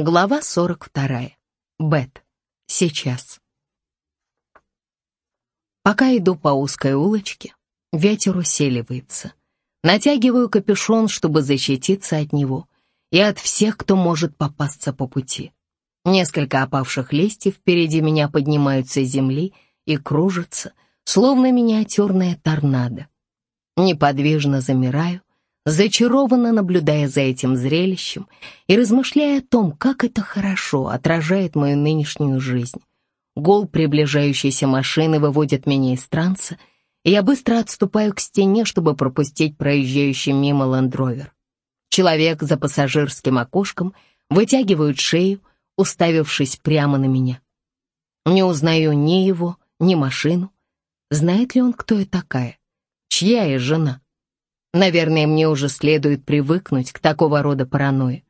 Глава 42. Бет. Сейчас. Пока иду по узкой улочке, ветер усиливается. Натягиваю капюшон, чтобы защититься от него и от всех, кто может попасться по пути. Несколько опавших листьев впереди меня поднимаются с земли и кружатся, словно миниатюрная торнадо. Неподвижно замираю, зачарованно наблюдая за этим зрелищем и размышляя о том, как это хорошо отражает мою нынешнюю жизнь. Гол приближающейся машины выводит меня из транса, и я быстро отступаю к стене, чтобы пропустить проезжающий мимо ландровер. Человек за пассажирским окошком вытягивает шею, уставившись прямо на меня. Не узнаю ни его, ни машину. Знает ли он, кто я такая? Чья я жена? Наверное, мне уже следует привыкнуть к такого рода паранойи.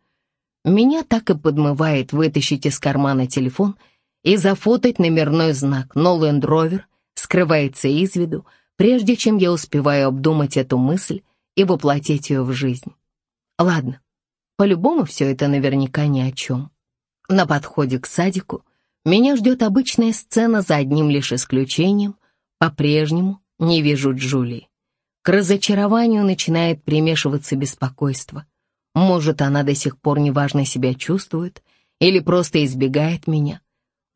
Меня так и подмывает вытащить из кармана телефон и зафотать номерной знак, но Land скрывается из виду, прежде чем я успеваю обдумать эту мысль и воплотить ее в жизнь. Ладно, по-любому все это наверняка ни о чем. На подходе к садику меня ждет обычная сцена за одним лишь исключением. По-прежнему не вижу Джулии. К разочарованию начинает примешиваться беспокойство. Может, она до сих пор неважно себя чувствует или просто избегает меня.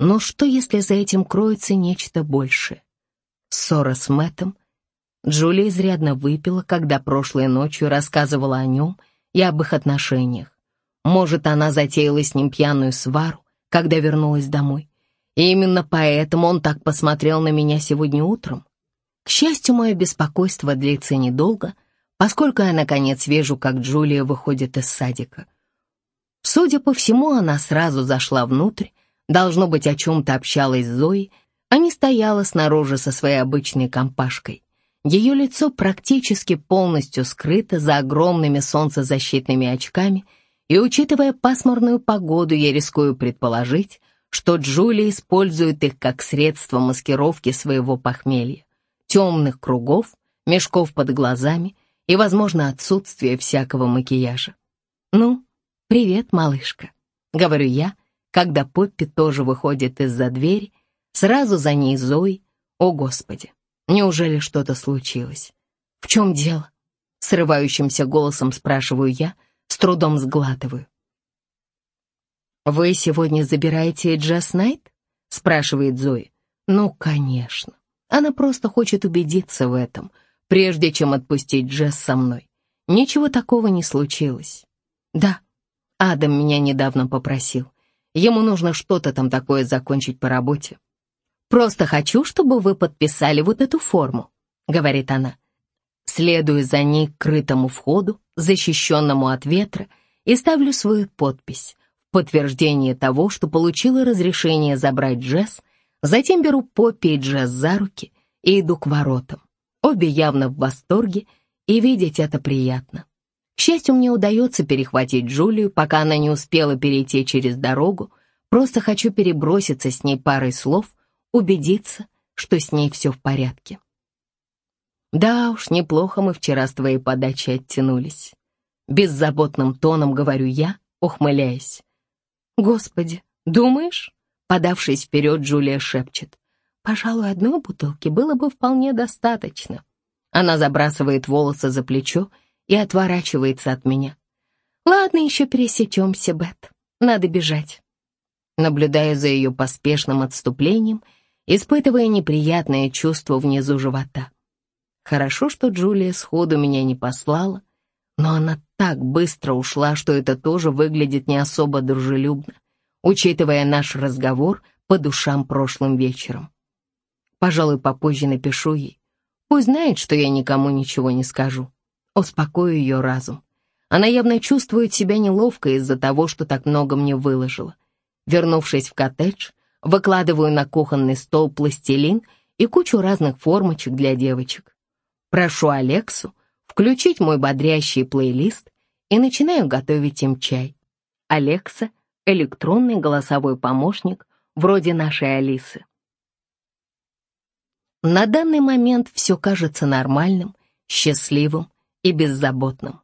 Но что, если за этим кроется нечто большее? Ссора с Мэттом. Джулия изрядно выпила, когда прошлой ночью рассказывала о нем и об их отношениях. Может, она затеяла с ним пьяную свару, когда вернулась домой. И именно поэтому он так посмотрел на меня сегодня утром. К счастью, мое беспокойство длится недолго, поскольку я, наконец, вижу, как Джулия выходит из садика. Судя по всему, она сразу зашла внутрь, должно быть, о чем-то общалась с Зоей, а не стояла снаружи со своей обычной компашкой. Ее лицо практически полностью скрыто за огромными солнцезащитными очками, и, учитывая пасмурную погоду, я рискую предположить, что Джулия использует их как средство маскировки своего похмелья темных кругов, мешков под глазами и, возможно, отсутствие всякого макияжа. «Ну, привет, малышка», — говорю я, когда Поппи тоже выходит из-за двери, сразу за ней Зои. О, Господи, неужели что-то случилось? В чем дело? Срывающимся голосом спрашиваю я, с трудом сглатываю. «Вы сегодня забираете Джаз Найт?» — спрашивает Зои. «Ну, конечно. Она просто хочет убедиться в этом, прежде чем отпустить Джесс со мной. Ничего такого не случилось. Да, Адам меня недавно попросил. Ему нужно что-то там такое закончить по работе. «Просто хочу, чтобы вы подписали вот эту форму», — говорит она. Следую за ней к крытому входу, защищенному от ветра, и ставлю свою подпись в подтверждение того, что получила разрешение забрать Джесс Затем беру Поппи и Джесс за руки и иду к воротам. Обе явно в восторге, и видеть это приятно. К счастью, мне удается перехватить Джулию, пока она не успела перейти через дорогу. Просто хочу переброситься с ней парой слов, убедиться, что с ней все в порядке. Да уж, неплохо мы вчера с твоей подачи оттянулись. Беззаботным тоном говорю я, ухмыляясь. Господи, думаешь? Подавшись вперед, Джулия шепчет. «Пожалуй, одной бутылки было бы вполне достаточно». Она забрасывает волосы за плечо и отворачивается от меня. «Ладно, еще пересечемся, Бет. Надо бежать». Наблюдая за ее поспешным отступлением, испытывая неприятное чувство внизу живота. Хорошо, что Джулия сходу меня не послала, но она так быстро ушла, что это тоже выглядит не особо дружелюбно учитывая наш разговор по душам прошлым вечером. Пожалуй, попозже напишу ей. Пусть знает, что я никому ничего не скажу. Успокою ее разум. Она явно чувствует себя неловко из-за того, что так много мне выложила. Вернувшись в коттедж, выкладываю на кухонный стол пластилин и кучу разных формочек для девочек. Прошу Алексу включить мой бодрящий плейлист и начинаю готовить им чай. Алекса — электронный голосовой помощник вроде нашей Алисы. На данный момент все кажется нормальным, счастливым и беззаботным.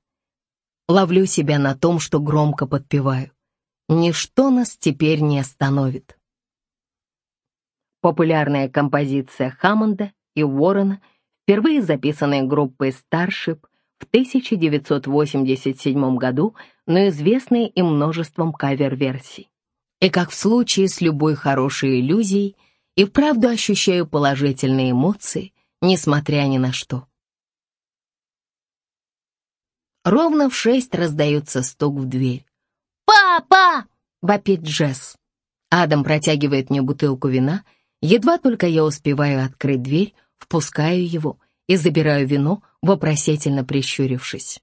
Ловлю себя на том, что громко подпеваю. Ничто нас теперь не остановит. Популярная композиция Хаммонда и Уоррена, впервые записанная группой Starship в 1987 году, но известная и множеством кавер-версий. И как в случае с любой хорошей иллюзией, и вправду ощущаю положительные эмоции, несмотря ни на что. Ровно в шесть раздается стук в дверь. «Папа!» — вопит Джесс. Адам протягивает мне бутылку вина. Едва только я успеваю открыть дверь, впускаю его и забираю вино, вопросительно прищурившись.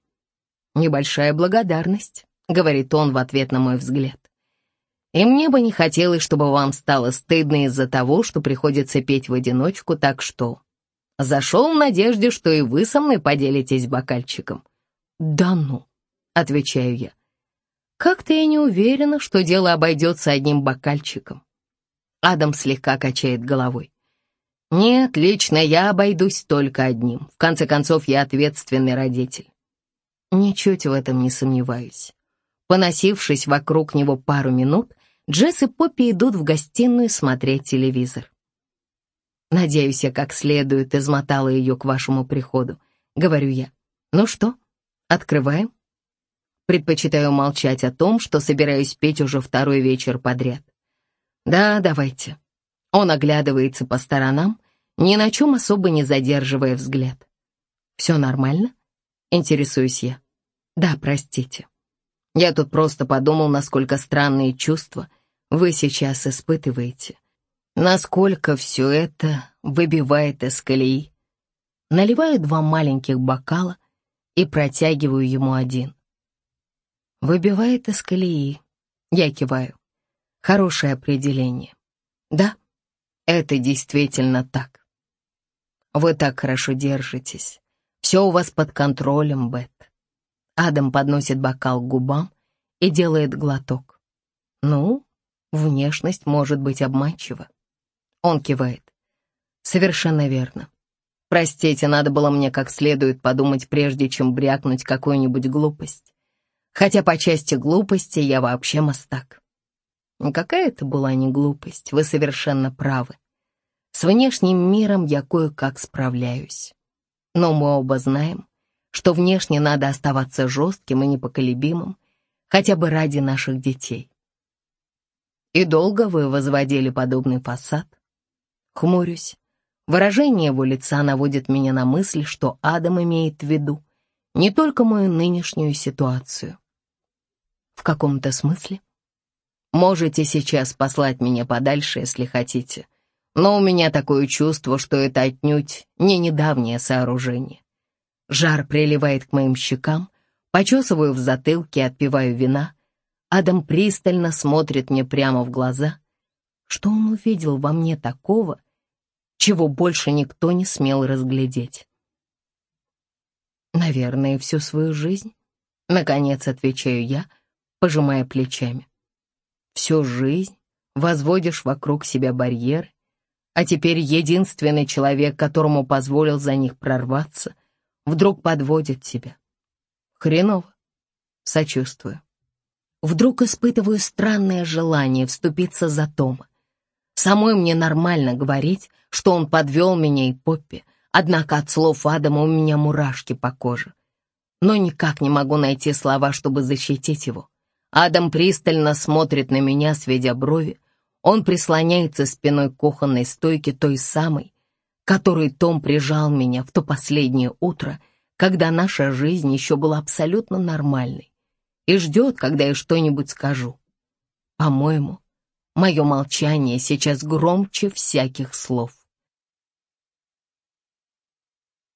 «Небольшая благодарность», — говорит он в ответ на мой взгляд. «И мне бы не хотелось, чтобы вам стало стыдно из-за того, что приходится петь в одиночку, так что...» Зашел в надежде, что и вы со мной поделитесь бокальчиком. «Да ну», — отвечаю я. «Как-то я не уверена, что дело обойдется одним бокальчиком». Адам слегка качает головой. «Нет, лично я обойдусь только одним. В конце концов, я ответственный родитель». Ничуть в этом не сомневаюсь. Поносившись вокруг него пару минут, Джесс и Поппи идут в гостиную смотреть телевизор. «Надеюсь, я как следует измотала ее к вашему приходу», — говорю я. «Ну что, Открываем. Предпочитаю молчать о том, что собираюсь петь уже второй вечер подряд. Да, давайте. Он оглядывается по сторонам, ни на чем особо не задерживая взгляд. Все нормально? Интересуюсь я. Да, простите. Я тут просто подумал, насколько странные чувства вы сейчас испытываете. Насколько все это выбивает из колеи. Наливаю два маленьких бокала, и протягиваю ему один. Выбивает из колеи. Я киваю. Хорошее определение. Да, это действительно так. Вы так хорошо держитесь. Все у вас под контролем, Бет. Адам подносит бокал к губам и делает глоток. Ну, внешность может быть обманчива. Он кивает. Совершенно верно. Простите, надо было мне как следует подумать, прежде чем брякнуть какую-нибудь глупость. Хотя по части глупости я вообще мастак. Какая это была не глупость, вы совершенно правы. С внешним миром я кое-как справляюсь. Но мы оба знаем, что внешне надо оставаться жестким и непоколебимым, хотя бы ради наших детей. И долго вы возводили подобный фасад? Хмурюсь. Выражение его лица наводит меня на мысль, что Адам имеет в виду не только мою нынешнюю ситуацию. В каком-то смысле? Можете сейчас послать меня подальше, если хотите, но у меня такое чувство, что это отнюдь не недавнее сооружение. Жар приливает к моим щекам, почесываю в затылке, отпиваю вина. Адам пристально смотрит мне прямо в глаза. Что он увидел во мне такого, чего больше никто не смел разглядеть. Наверное, всю свою жизнь. Наконец отвечаю я, пожимая плечами. Всю жизнь возводишь вокруг себя барьеры, а теперь единственный человек, которому позволил за них прорваться, вдруг подводит тебя. Хреново. Сочувствую. Вдруг испытываю странное желание вступиться за Тома. Самой мне нормально говорить, что он подвел меня и Поппи, однако от слов Адама у меня мурашки по коже. Но никак не могу найти слова, чтобы защитить его. Адам пристально смотрит на меня, сведя брови. Он прислоняется спиной к кухонной стойке той самой, которой Том прижал меня в то последнее утро, когда наша жизнь еще была абсолютно нормальной, и ждет, когда я что-нибудь скажу. По-моему, мое молчание сейчас громче всяких слов.